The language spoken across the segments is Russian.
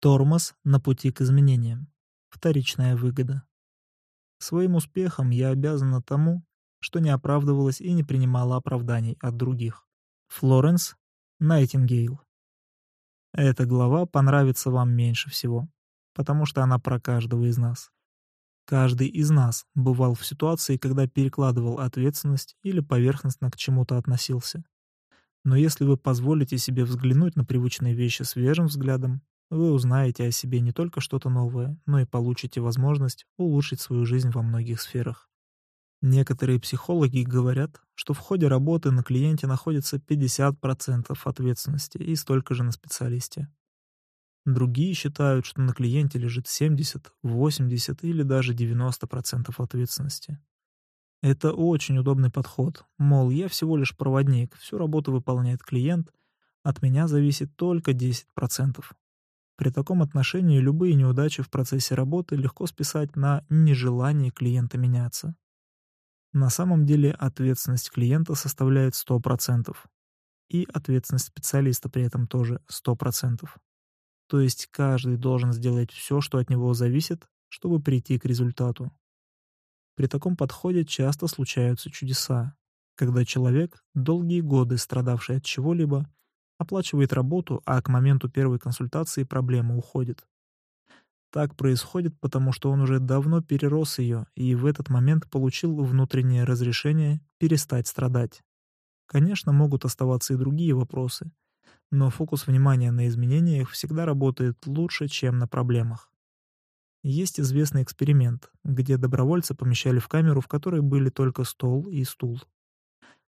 Тормоз на пути к изменениям. Вторичная выгода. Своим успехом я обязана тому, что не оправдывалась и не принимала оправданий от других. Флоренс Найтингейл. Эта глава понравится вам меньше всего, потому что она про каждого из нас. Каждый из нас бывал в ситуации, когда перекладывал ответственность или поверхностно к чему-то относился. Но если вы позволите себе взглянуть на привычные вещи свежим взглядом, вы узнаете о себе не только что-то новое, но и получите возможность улучшить свою жизнь во многих сферах. Некоторые психологи говорят, что в ходе работы на клиенте находится 50% ответственности и столько же на специалисте. Другие считают, что на клиенте лежит 70, 80 или даже 90% ответственности. Это очень удобный подход. Мол, я всего лишь проводник, всю работу выполняет клиент, от меня зависит только 10%. При таком отношении любые неудачи в процессе работы легко списать на нежелание клиента меняться. На самом деле ответственность клиента составляет 100%. И ответственность специалиста при этом тоже 100%. То есть каждый должен сделать все, что от него зависит, чтобы прийти к результату. При таком подходе часто случаются чудеса, когда человек, долгие годы страдавший от чего-либо, оплачивает работу, а к моменту первой консультации проблема уходит. Так происходит, потому что он уже давно перерос ее и в этот момент получил внутреннее разрешение перестать страдать. Конечно, могут оставаться и другие вопросы, но фокус внимания на изменениях всегда работает лучше, чем на проблемах. Есть известный эксперимент, где добровольцы помещали в камеру, в которой были только стол и стул.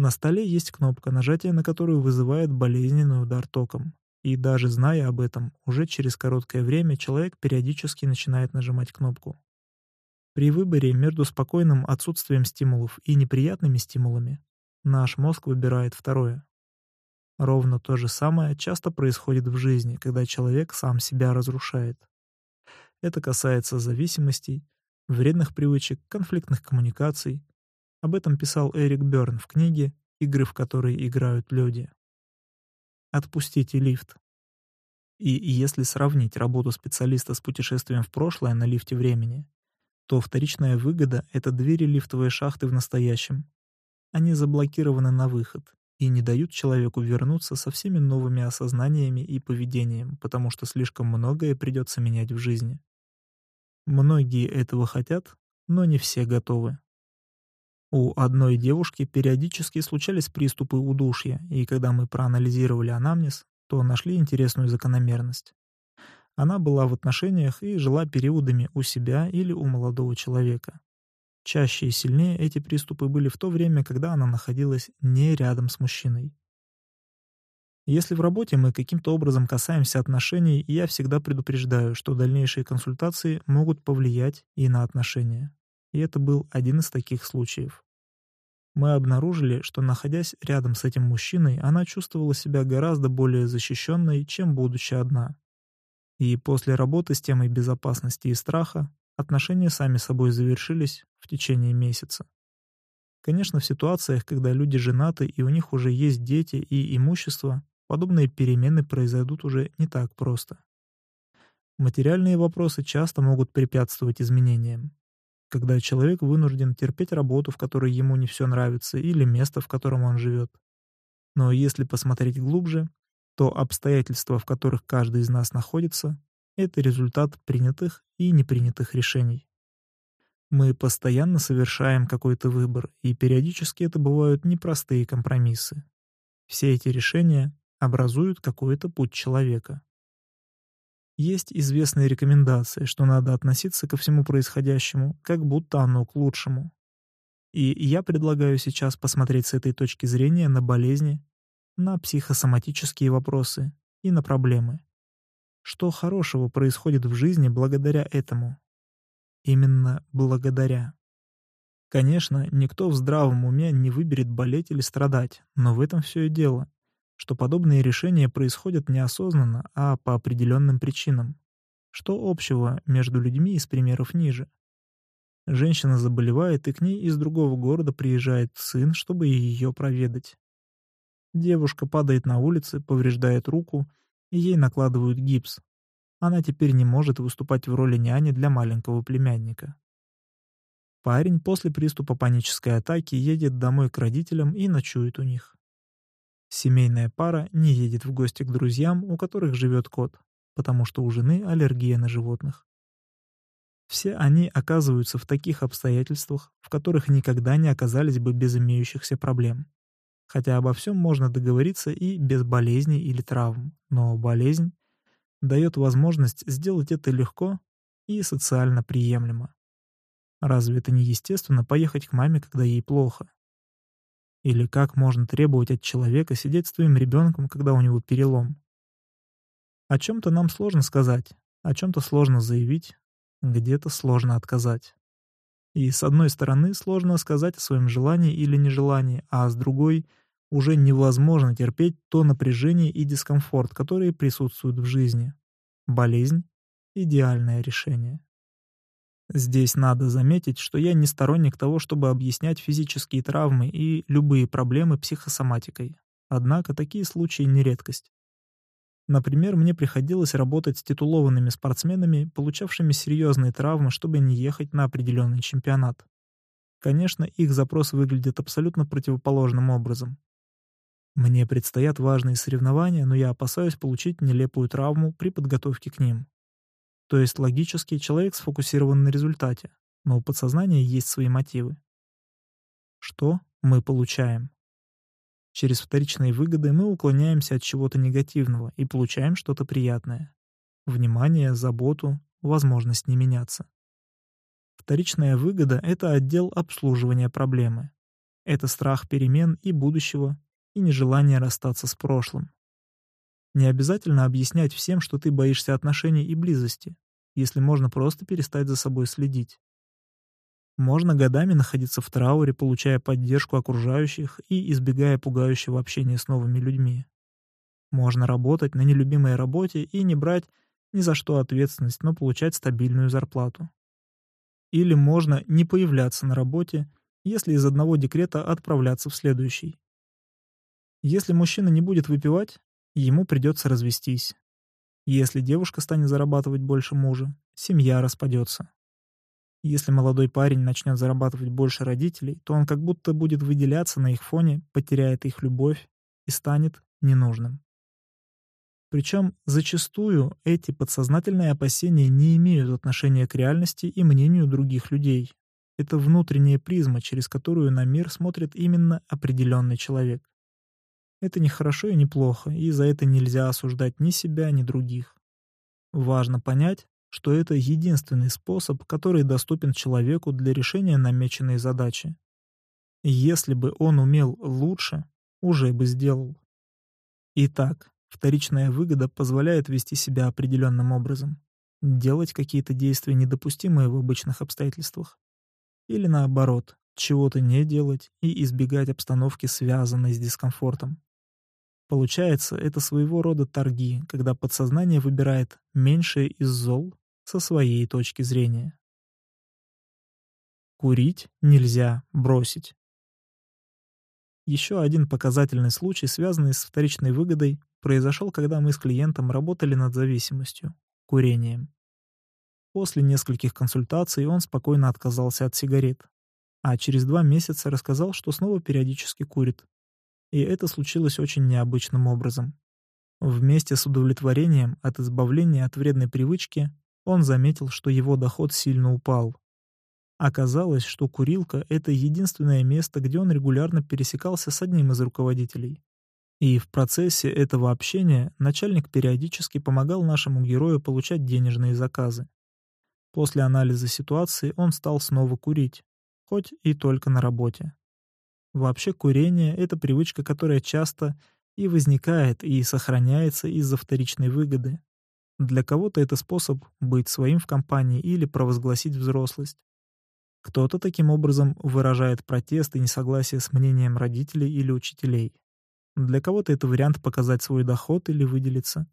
На столе есть кнопка, нажатие на которую вызывает болезненный удар током. И даже зная об этом, уже через короткое время человек периодически начинает нажимать кнопку. При выборе между спокойным отсутствием стимулов и неприятными стимулами наш мозг выбирает второе. Ровно то же самое часто происходит в жизни, когда человек сам себя разрушает. Это касается зависимостей, вредных привычек, конфликтных коммуникаций, об этом писал Эрик Бёрн в книге «Игры, в которые играют люди». Отпустите лифт. И если сравнить работу специалиста с путешествием в прошлое на лифте времени, то вторичная выгода — это двери лифтовой шахты в настоящем. Они заблокированы на выход и не дают человеку вернуться со всеми новыми осознаниями и поведением, потому что слишком многое придется менять в жизни. Многие этого хотят, но не все готовы. У одной девушки периодически случались приступы удушья, и когда мы проанализировали анамнез, то нашли интересную закономерность. Она была в отношениях и жила периодами у себя или у молодого человека. Чаще и сильнее эти приступы были в то время, когда она находилась не рядом с мужчиной. Если в работе мы каким-то образом касаемся отношений, я всегда предупреждаю, что дальнейшие консультации могут повлиять и на отношения и это был один из таких случаев. Мы обнаружили, что, находясь рядом с этим мужчиной, она чувствовала себя гораздо более защищенной, чем будучи одна. И после работы с темой безопасности и страха отношения сами собой завершились в течение месяца. Конечно, в ситуациях, когда люди женаты и у них уже есть дети и имущество, подобные перемены произойдут уже не так просто. Материальные вопросы часто могут препятствовать изменениям когда человек вынужден терпеть работу, в которой ему не все нравится, или место, в котором он живет. Но если посмотреть глубже, то обстоятельства, в которых каждый из нас находится, это результат принятых и непринятых решений. Мы постоянно совершаем какой-то выбор, и периодически это бывают непростые компромиссы. Все эти решения образуют какой-то путь человека. Есть известные рекомендации, что надо относиться ко всему происходящему, как будто оно к лучшему. И я предлагаю сейчас посмотреть с этой точки зрения на болезни, на психосоматические вопросы и на проблемы. Что хорошего происходит в жизни благодаря этому? Именно благодаря. Конечно, никто в здравом уме не выберет болеть или страдать, но в этом все и дело что подобные решения происходят неосознанно, а по определенным причинам. Что общего между людьми из примеров ниже? Женщина заболевает, и к ней из другого города приезжает сын, чтобы ее проведать. Девушка падает на улице, повреждает руку, и ей накладывают гипс. она теперь не может выступать в роли няни для маленького племянника. Парень после приступа панической атаки едет домой к родителям и ночует у них. Семейная пара не едет в гости к друзьям, у которых живет кот, потому что у жены аллергия на животных. Все они оказываются в таких обстоятельствах, в которых никогда не оказались бы без имеющихся проблем. Хотя обо всем можно договориться и без болезней или травм, но болезнь дает возможность сделать это легко и социально приемлемо. Разве это не естественно поехать к маме, когда ей плохо? Или как можно требовать от человека сидеть с твоим ребенком, когда у него перелом? О чем-то нам сложно сказать, о чем-то сложно заявить, где-то сложно отказать. И с одной стороны сложно сказать о своем желании или нежелании, а с другой уже невозможно терпеть то напряжение и дискомфорт, которые присутствуют в жизни. Болезнь — идеальное решение. Здесь надо заметить, что я не сторонник того, чтобы объяснять физические травмы и любые проблемы психосоматикой. Однако такие случаи не редкость. Например, мне приходилось работать с титулованными спортсменами, получавшими серьезные травмы, чтобы не ехать на определенный чемпионат. Конечно, их запрос выглядит абсолютно противоположным образом. Мне предстоят важные соревнования, но я опасаюсь получить нелепую травму при подготовке к ним. То есть логически человек сфокусирован на результате, но у подсознания есть свои мотивы. Что мы получаем? Через вторичные выгоды мы уклоняемся от чего-то негативного и получаем что-то приятное. Внимание, заботу, возможность не меняться. Вторичная выгода — это отдел обслуживания проблемы. Это страх перемен и будущего, и нежелание расстаться с прошлым. Не обязательно объяснять всем, что ты боишься отношений и близости, если можно просто перестать за собой следить. Можно годами находиться в трауре, получая поддержку окружающих и избегая пугающего общения с новыми людьми. Можно работать на нелюбимой работе и не брать ни за что ответственность, но получать стабильную зарплату. Или можно не появляться на работе, если из одного декрета отправляться в следующий. Если мужчина не будет выпивать, ему придется развестись. Если девушка станет зарабатывать больше мужа, семья распадется. Если молодой парень начнет зарабатывать больше родителей, то он как будто будет выделяться на их фоне, потеряет их любовь и станет ненужным. Причем зачастую эти подсознательные опасения не имеют отношения к реальности и мнению других людей. Это внутренняя призма, через которую на мир смотрит именно определенный человек. Это не хорошо и не плохо, и за это нельзя осуждать ни себя, ни других. Важно понять, что это единственный способ, который доступен человеку для решения намеченной задачи. если бы он умел лучше, уже бы сделал. Итак, вторичная выгода позволяет вести себя определенным образом, делать какие-то действия, недопустимые в обычных обстоятельствах. Или наоборот, чего-то не делать и избегать обстановки, связанной с дискомфортом. Получается, это своего рода торги, когда подсознание выбирает меньшее из зол со своей точки зрения. Курить нельзя бросить. Еще один показательный случай, связанный с вторичной выгодой, произошел, когда мы с клиентом работали над зависимостью — курением. После нескольких консультаций он спокойно отказался от сигарет, а через два месяца рассказал, что снова периодически курит, и это случилось очень необычным образом. Вместе с удовлетворением от избавления от вредной привычки он заметил, что его доход сильно упал. Оказалось, что курилка — это единственное место, где он регулярно пересекался с одним из руководителей. И в процессе этого общения начальник периодически помогал нашему герою получать денежные заказы. После анализа ситуации он стал снова курить, хоть и только на работе. Вообще курение — это привычка, которая часто и возникает, и сохраняется из-за вторичной выгоды. Для кого-то это способ быть своим в компании или провозгласить взрослость. Кто-то таким образом выражает протест и несогласие с мнением родителей или учителей. Для кого-то это вариант показать свой доход или выделиться.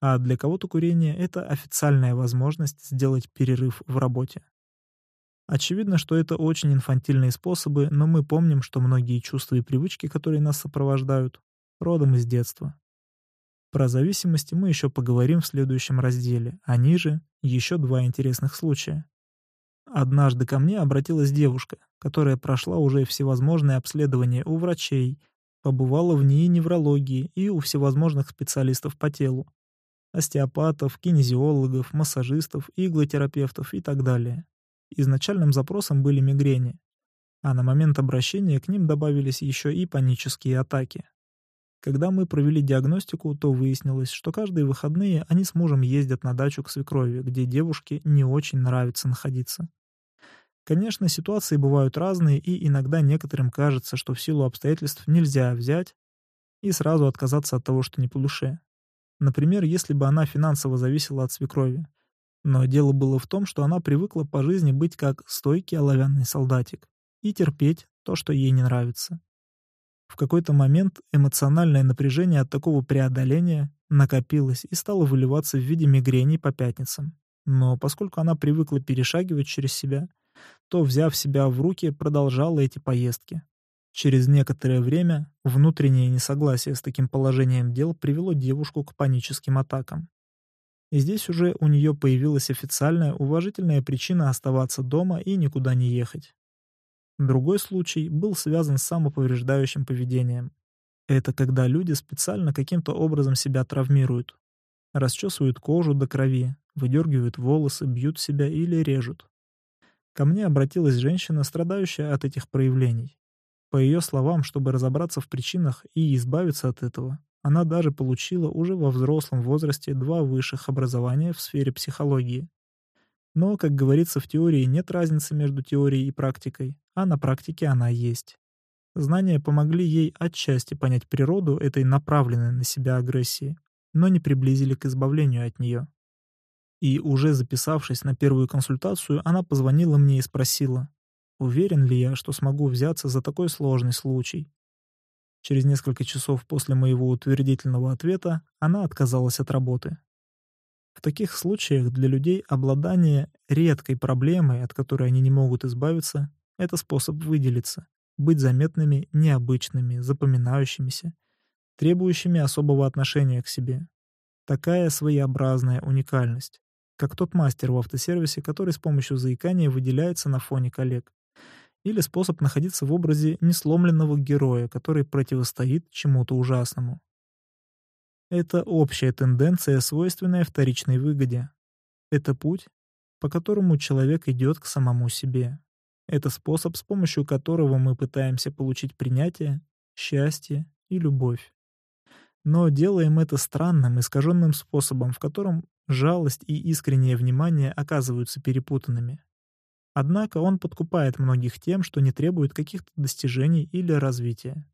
А для кого-то курение — это официальная возможность сделать перерыв в работе. Очевидно, что это очень инфантильные способы, но мы помним, что многие чувства и привычки, которые нас сопровождают, родом из детства. Про зависимости мы еще поговорим в следующем разделе, а ниже еще два интересных случая. Однажды ко мне обратилась девушка, которая прошла уже всевозможные обследования у врачей, побывала в НИИ неврологии и у всевозможных специалистов по телу. Остеопатов, кинезиологов, массажистов, иглотерапевтов и так далее. Изначальным запросом были мигрени, а на момент обращения к ним добавились еще и панические атаки. Когда мы провели диагностику, то выяснилось, что каждые выходные они с мужем ездят на дачу к свекрови, где девушке не очень нравится находиться. Конечно, ситуации бывают разные, и иногда некоторым кажется, что в силу обстоятельств нельзя взять и сразу отказаться от того, что не по душе. Например, если бы она финансово зависела от свекрови. Но дело было в том, что она привыкла по жизни быть как стойкий оловянный солдатик и терпеть то, что ей не нравится. В какой-то момент эмоциональное напряжение от такого преодоления накопилось и стало выливаться в виде мигрени по пятницам. Но поскольку она привыкла перешагивать через себя, то, взяв себя в руки, продолжала эти поездки. Через некоторое время внутреннее несогласие с таким положением дел привело девушку к паническим атакам. И здесь уже у нее появилась официальная уважительная причина оставаться дома и никуда не ехать. Другой случай был связан с самоповреждающим поведением. Это когда люди специально каким-то образом себя травмируют. Расчесывают кожу до крови, выдергивают волосы, бьют себя или режут. Ко мне обратилась женщина, страдающая от этих проявлений. По ее словам, чтобы разобраться в причинах и избавиться от этого, она даже получила уже во взрослом возрасте два высших образования в сфере психологии. Но, как говорится, в теории нет разницы между теорией и практикой, а на практике она есть. Знания помогли ей отчасти понять природу этой направленной на себя агрессии, но не приблизили к избавлению от нее. И уже записавшись на первую консультацию, она позвонила мне и спросила, уверен ли я, что смогу взяться за такой сложный случай. Через несколько часов после моего утвердительного ответа она отказалась от работы. В таких случаях для людей обладание редкой проблемой, от которой они не могут избавиться, это способ выделиться, быть заметными, необычными, запоминающимися, требующими особого отношения к себе. Такая своеобразная уникальность, как тот мастер в автосервисе, который с помощью заикания выделяется на фоне коллег. Или способ находиться в образе несломленного героя, который противостоит чему-то ужасному. Это общая тенденция, свойственная вторичной выгоде. Это путь, по которому человек идет к самому себе. Это способ, с помощью которого мы пытаемся получить принятие, счастье и любовь. Но делаем это странным, искаженным способом, в котором жалость и искреннее внимание оказываются перепутанными. Однако он подкупает многих тем, что не требует каких-то достижений или развития.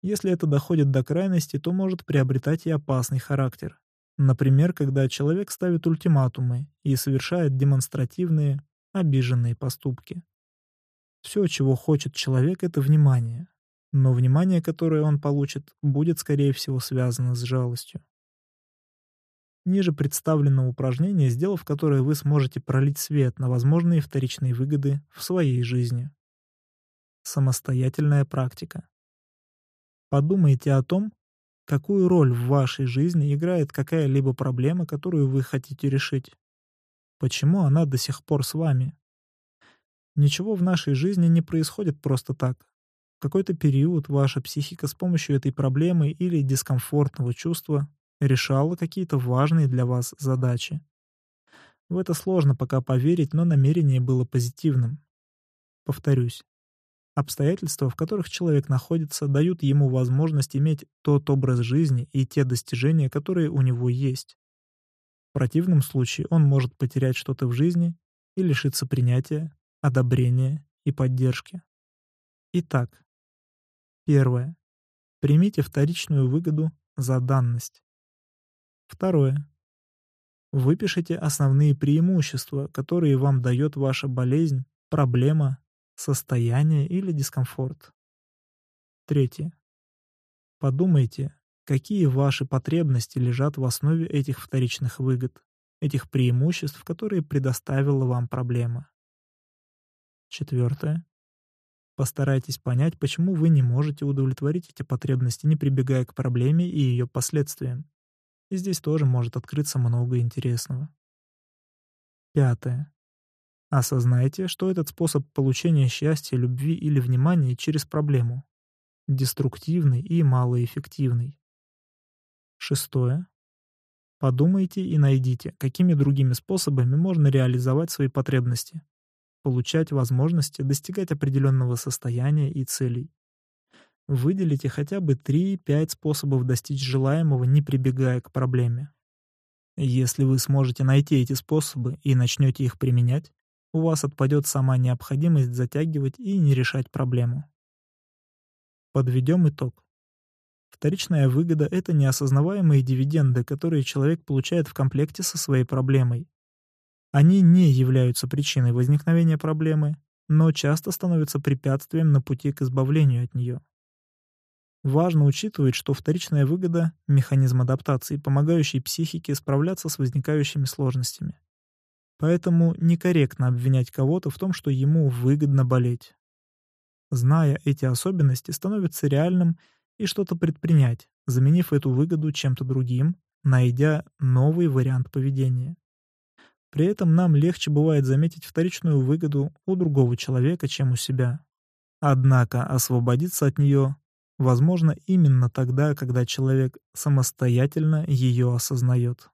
Если это доходит до крайности, то может приобретать и опасный характер. Например, когда человек ставит ультиматумы и совершает демонстративные, обиженные поступки. Все, чего хочет человек, это внимание. Но внимание, которое он получит, будет, скорее всего, связано с жалостью. Ниже представлено упражнение, сделав которое вы сможете пролить свет на возможные вторичные выгоды в своей жизни. Самостоятельная практика. Подумайте о том, какую роль в вашей жизни играет какая-либо проблема, которую вы хотите решить. Почему она до сих пор с вами? Ничего в нашей жизни не происходит просто так. В какой-то период ваша психика с помощью этой проблемы или дискомфортного чувства решала какие-то важные для вас задачи. В это сложно пока поверить, но намерение было позитивным. Повторюсь, Обстоятельства, в которых человек находится, дают ему возможность иметь тот образ жизни и те достижения, которые у него есть. В противном случае он может потерять что-то в жизни и лишиться принятия, одобрения и поддержки. Итак, первое. Примите вторичную выгоду за данность. Второе. Выпишите основные преимущества, которые вам дает ваша болезнь, проблема состояние или дискомфорт. Третье. Подумайте, какие ваши потребности лежат в основе этих вторичных выгод, этих преимуществ, которые предоставила вам проблема. Четвертое. Постарайтесь понять, почему вы не можете удовлетворить эти потребности, не прибегая к проблеме и ее последствиям. И здесь тоже может открыться много интересного. Пятое. Осознайте, что этот способ получения счастья, любви или внимания через проблему. Деструктивный и малоэффективный. Шестое. Подумайте и найдите, какими другими способами можно реализовать свои потребности, получать возможности достигать определенного состояния и целей. Выделите хотя бы 3-5 способов достичь желаемого, не прибегая к проблеме. Если вы сможете найти эти способы и начнете их применять, у вас отпадет сама необходимость затягивать и не решать проблему. Подведем итог. Вторичная выгода — это неосознаваемые дивиденды, которые человек получает в комплекте со своей проблемой. Они не являются причиной возникновения проблемы, но часто становятся препятствием на пути к избавлению от нее. Важно учитывать, что вторичная выгода — механизм адаптации, помогающий психике справляться с возникающими сложностями. Поэтому некорректно обвинять кого-то в том, что ему выгодно болеть. Зная эти особенности, становится реальным и что-то предпринять, заменив эту выгоду чем-то другим, найдя новый вариант поведения. При этом нам легче бывает заметить вторичную выгоду у другого человека, чем у себя. Однако освободиться от нее возможно именно тогда, когда человек самостоятельно ее осознает.